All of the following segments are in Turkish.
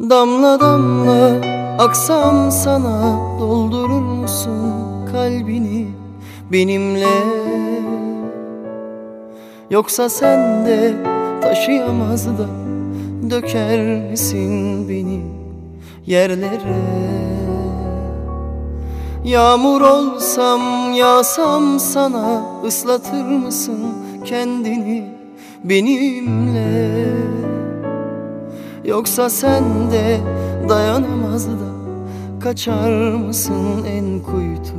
Damla damla aksam sana doldurur musun kalbini benimle? Yoksa sen de taşıyamaz da döker misin beni yerlere? Yağmur olsam yağsam sana ıslatır mısın kendini benimle Yoksa sen de dayanamaz da Kaçar mısın en kuytu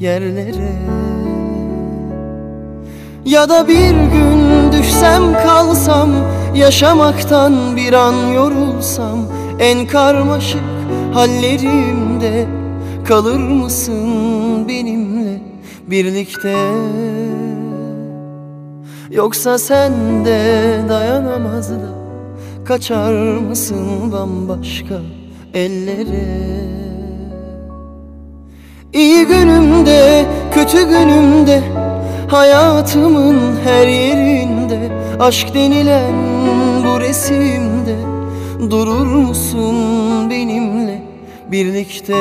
yerlere? Ya da bir gün düşsem kalsam Yaşamaktan bir an yorulsam En karmaşık hallerimde Kalır mısın benimle birlikte? Yoksa sen de dayanamaz da Kaçar mısın bambaşka ellere? İyi günümde, kötü günümde Hayatımın her yerinde Aşk denilen bu resimde Durur musun benimle birlikte?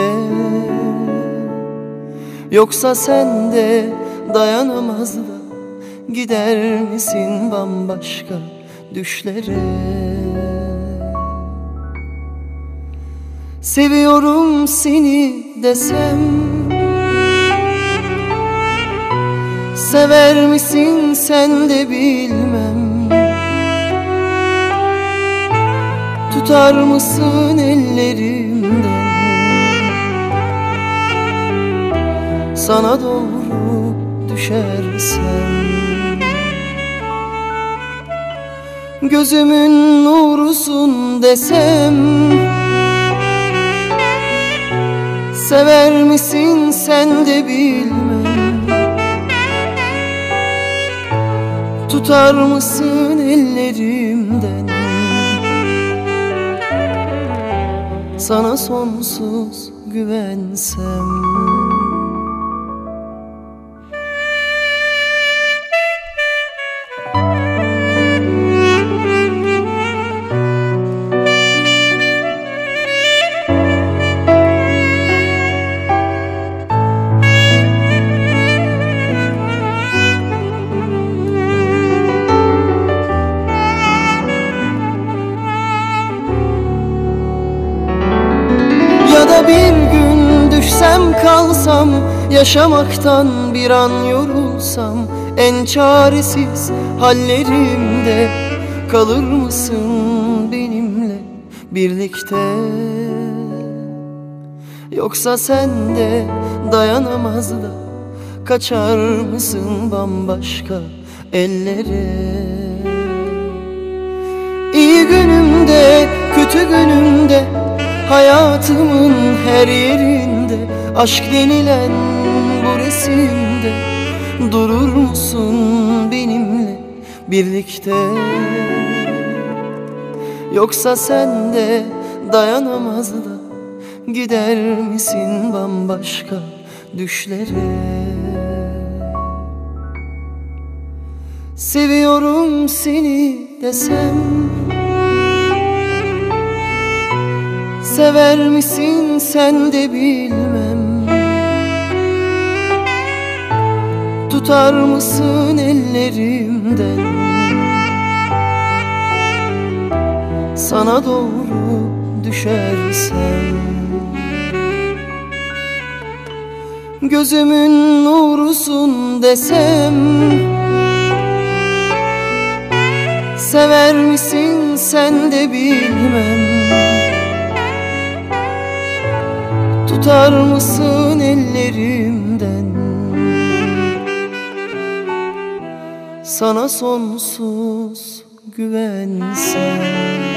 Yoksa sen de dayanamaz da Gider misin bambaşka düşlere Seviyorum seni desem. Sever misin sen de bilmem. Tutar mısın ellerimden? Sana doğru düşersem. Gözümün nurusun desem Sever misin sen de bilmem. Tutar mısın ellerimden? Sana sonsuz güvensem da bir gün düşsem kalsam Yaşamaktan bir an yorulsam En çaresiz hallerimde Kalır mısın benimle birlikte? Yoksa sen de dayanamaz da Kaçar mısın bambaşka ellere? İyi günümde, kötü günümde Hayatımın her yerinde Aşk denilen bu resimde Durur musun benimle birlikte? Yoksa sen de dayanamaz da Gider misin bambaşka düşlere? Seviyorum seni desem Sever misin sen de bilmem. Tutar mısın ellerimden? Sana doğru düşersem. Gözümün nurusun desem. Sever misin sen de bilmem Tutar mısın ellerimden? Sana sonsuz güvensem